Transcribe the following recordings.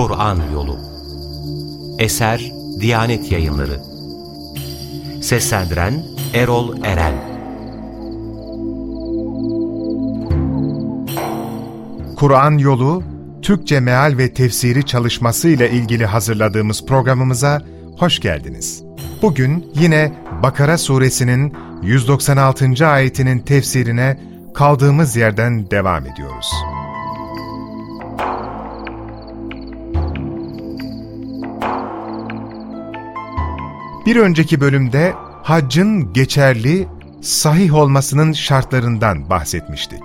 Kur'an Yolu Eser Diyanet Yayınları Seslendiren Erol Eren Kur'an Yolu Türkçe Meal ve Tefsiri çalışması ile ilgili hazırladığımız programımıza hoş geldiniz. Bugün yine Bakara suresinin 196. ayetinin tefsirine kaldığımız yerden devam ediyoruz. Bir önceki bölümde haccın geçerli, sahih olmasının şartlarından bahsetmiştik.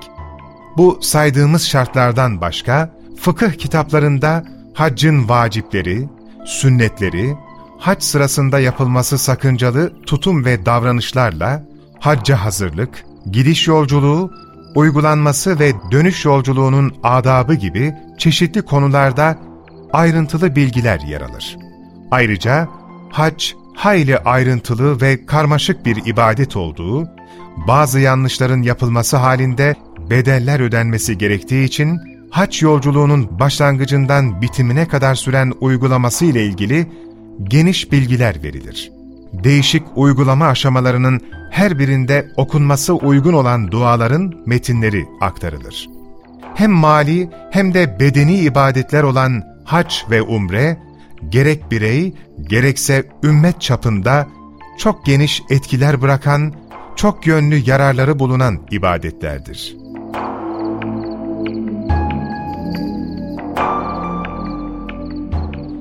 Bu saydığımız şartlardan başka, fıkıh kitaplarında haccın vacipleri, sünnetleri, hac sırasında yapılması sakıncalı tutum ve davranışlarla hacca hazırlık, gidiş yolculuğu, uygulanması ve dönüş yolculuğunun adabı gibi çeşitli konularda ayrıntılı bilgiler yer alır. Ayrıca hac hayli ayrıntılı ve karmaşık bir ibadet olduğu, bazı yanlışların yapılması halinde bedeller ödenmesi gerektiği için hac yolculuğunun başlangıcından bitimine kadar süren uygulaması ile ilgili geniş bilgiler verilir. Değişik uygulama aşamalarının her birinde okunması uygun olan duaların metinleri aktarılır. Hem mali hem de bedeni ibadetler olan hac ve umre, gerek birey, gerekse ümmet çapında çok geniş etkiler bırakan, çok yönlü yararları bulunan ibadetlerdir.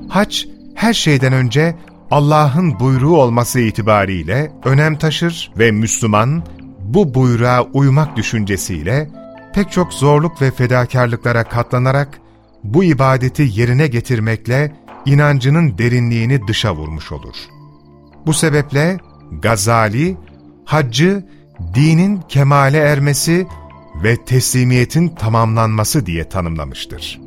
Hac, her şeyden önce Allah'ın buyruğu olması itibariyle önem taşır ve Müslüman, bu buyruğa uymak düşüncesiyle pek çok zorluk ve fedakarlıklara katlanarak bu ibadeti yerine getirmekle inancının derinliğini dışa vurmuş olur. Bu sebeple Gazali, haccı dinin kemale ermesi ve teslimiyetin tamamlanması diye tanımlamıştır.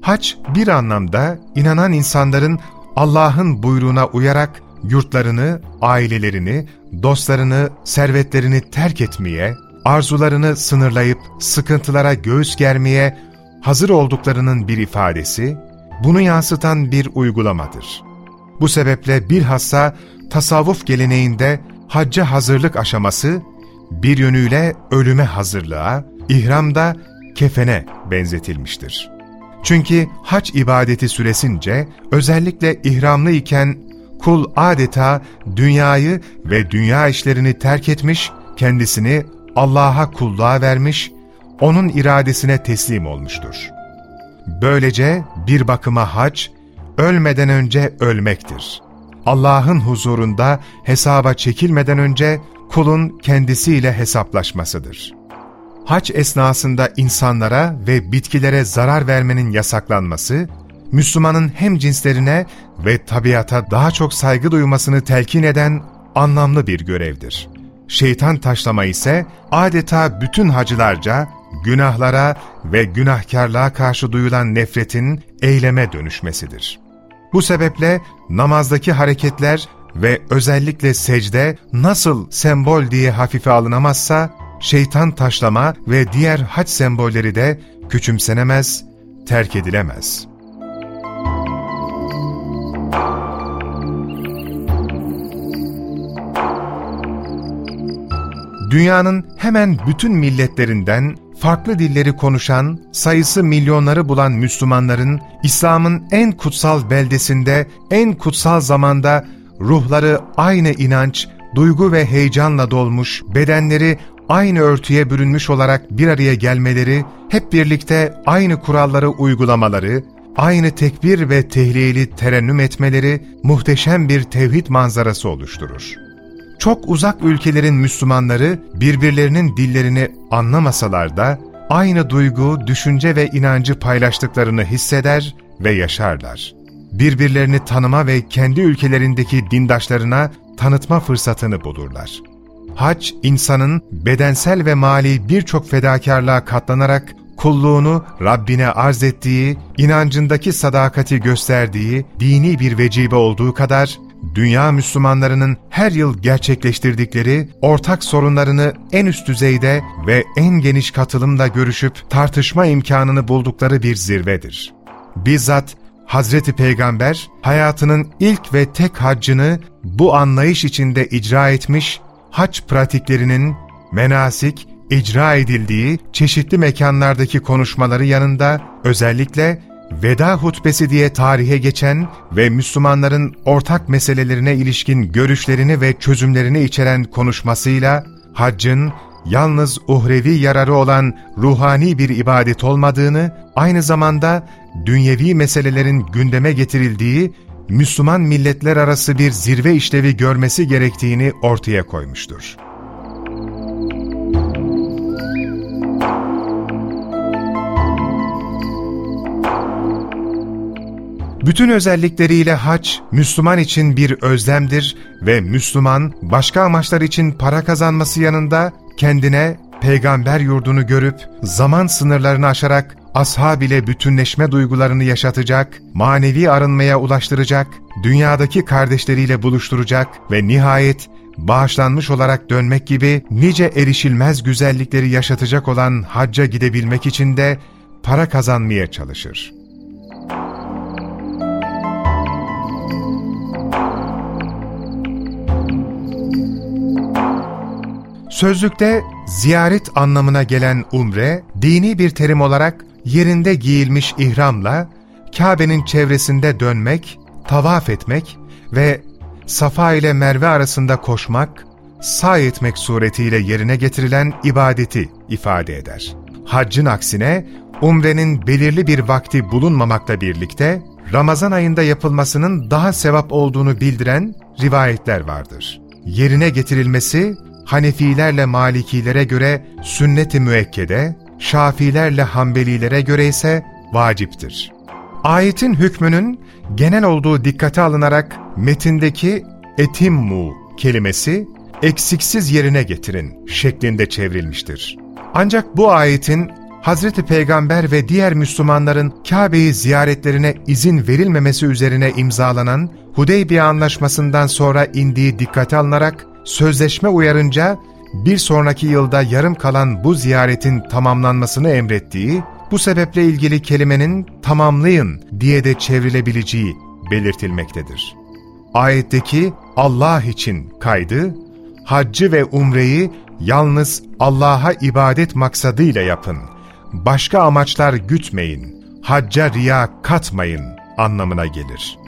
Hac bir anlamda inanan insanların Allah'ın buyruğuna uyarak yurtlarını, ailelerini, dostlarını, servetlerini terk etmeye, arzularını sınırlayıp sıkıntılara göğüs germeye hazır olduklarının bir ifadesi, bunu yansıtan bir uygulamadır. Bu sebeple bilhassa tasavvuf geleneğinde hacca hazırlık aşaması, bir yönüyle ölüme hazırlığa, ihramda kefene benzetilmiştir. Çünkü hac ibadeti süresince özellikle ihramlı iken kul adeta dünyayı ve dünya işlerini terk etmiş, kendisini Allah'a kulluğa vermiş, O'nun iradesine teslim olmuştur. Böylece bir bakıma hac, ölmeden önce ölmektir. Allah'ın huzurunda hesaba çekilmeden önce kulun kendisiyle hesaplaşmasıdır. Hac esnasında insanlara ve bitkilere zarar vermenin yasaklanması, Müslümanın hem cinslerine ve tabiata daha çok saygı duymasını telkin eden anlamlı bir görevdir. Şeytan taşlama ise adeta bütün hacılarca günahlara ve günahkarlığa karşı duyulan nefretin eyleme dönüşmesidir. Bu sebeple namazdaki hareketler ve özellikle secde nasıl sembol diye hafife alınamazsa, şeytan taşlama ve diğer hac sembolleri de küçümsenemez, terk edilemez. Dünyanın hemen bütün milletlerinden farklı dilleri konuşan, sayısı milyonları bulan Müslümanların İslam'ın en kutsal beldesinde, en kutsal zamanda ruhları aynı inanç, duygu ve heyecanla dolmuş, bedenleri aynı örtüye bürünmüş olarak bir araya gelmeleri, hep birlikte aynı kuralları uygulamaları, aynı tekbir ve tehliyeli terennüm etmeleri muhteşem bir tevhid manzarası oluşturur. Çok uzak ülkelerin Müslümanları birbirlerinin dillerini anlamasalar da aynı duygu, düşünce ve inancı paylaştıklarını hisseder ve yaşarlar. Birbirlerini tanıma ve kendi ülkelerindeki dindaşlarına tanıtma fırsatını bulurlar. Hac, insanın bedensel ve mali birçok fedakarlığa katlanarak kulluğunu Rabbine arz ettiği, inancındaki sadakati gösterdiği dini bir vecibe olduğu kadar, dünya Müslümanlarının her yıl gerçekleştirdikleri ortak sorunlarını en üst düzeyde ve en geniş katılımla görüşüp tartışma imkanını buldukları bir zirvedir. Bizzat Hazreti Peygamber hayatının ilk ve tek haccını bu anlayış içinde icra etmiş, hac pratiklerinin menasik, icra edildiği çeşitli mekanlardaki konuşmaları yanında özellikle veda hutbesi diye tarihe geçen ve Müslümanların ortak meselelerine ilişkin görüşlerini ve çözümlerini içeren konuşmasıyla haccın yalnız uhrevi yararı olan ruhani bir ibadet olmadığını, aynı zamanda dünyevi meselelerin gündeme getirildiği Müslüman milletler arası bir zirve işlevi görmesi gerektiğini ortaya koymuştur. Bütün özellikleriyle hac, Müslüman için bir özlemdir ve Müslüman, başka amaçlar için para kazanması yanında kendine peygamber yurdunu görüp, zaman sınırlarını aşarak ashab ile bütünleşme duygularını yaşatacak, manevi arınmaya ulaştıracak, dünyadaki kardeşleriyle buluşturacak ve nihayet bağışlanmış olarak dönmek gibi nice erişilmez güzellikleri yaşatacak olan hacca gidebilmek için de para kazanmaya çalışır. Sözlükte ziyaret anlamına gelen umre, dini bir terim olarak yerinde giyilmiş ihramla Kabe'nin çevresinde dönmek, tavaf etmek ve Safa ile Merve arasında koşmak, sağ etmek suretiyle yerine getirilen ibadeti ifade eder. Haccın aksine umrenin belirli bir vakti bulunmamakla birlikte Ramazan ayında yapılmasının daha sevap olduğunu bildiren rivayetler vardır. Yerine getirilmesi Hanefilerle Malikilere göre sünnet-i müekkede, Şafilerle Hanbelilere göre ise vaciptir. Ayetin hükmünün genel olduğu dikkate alınarak metindeki etimmu kelimesi eksiksiz yerine getirin şeklinde çevrilmiştir. Ancak bu ayetin Hazreti Peygamber ve diğer Müslümanların Kabe'yi ziyaretlerine izin verilmemesi üzerine imzalanan Hudeybiye Anlaşması'ndan sonra indiği dikkate alınarak sözleşme uyarınca bir sonraki yılda yarım kalan bu ziyaretin tamamlanmasını emrettiği, bu sebeple ilgili kelimenin tamamlayın diye de çevrilebileceği belirtilmektedir. Ayetteki Allah için kaydı, haccı ve umreyi yalnız Allah'a ibadet maksadıyla yapın, başka amaçlar gütmeyin, hacca riya katmayın anlamına gelir.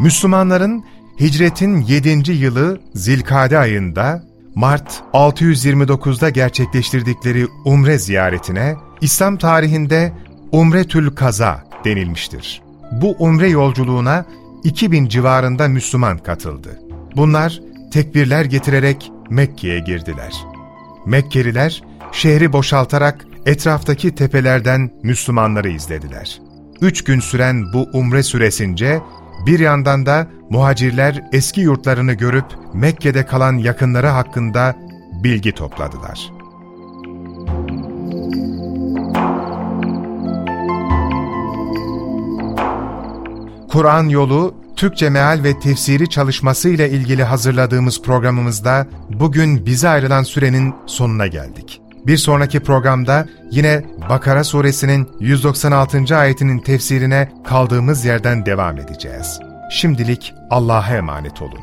Müslümanların hicretin 7. yılı Zilkade ayında Mart 629'da gerçekleştirdikleri umre ziyaretine İslam tarihinde Umretül Kaza denilmiştir. Bu umre yolculuğuna 2000 civarında Müslüman katıldı. Bunlar tekbirler getirerek Mekke'ye girdiler. Mekkeliler şehri boşaltarak etraftaki tepelerden Müslümanları izlediler. Üç gün süren bu umre süresince bir yandan da muhacirler eski yurtlarını görüp Mekke'de kalan yakınları hakkında bilgi topladılar. Kur'an yolu Türkçe meal ve tefsiri çalışması ile ilgili hazırladığımız programımızda bugün bize ayrılan sürenin sonuna geldik. Bir sonraki programda yine Bakara suresinin 196. ayetinin tefsirine kaldığımız yerden devam edeceğiz. Şimdilik Allah'a emanet olun.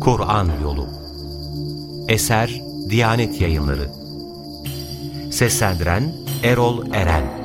Kur'an Yolu Eser Diyanet Yayınları Seslendiren Erol Eren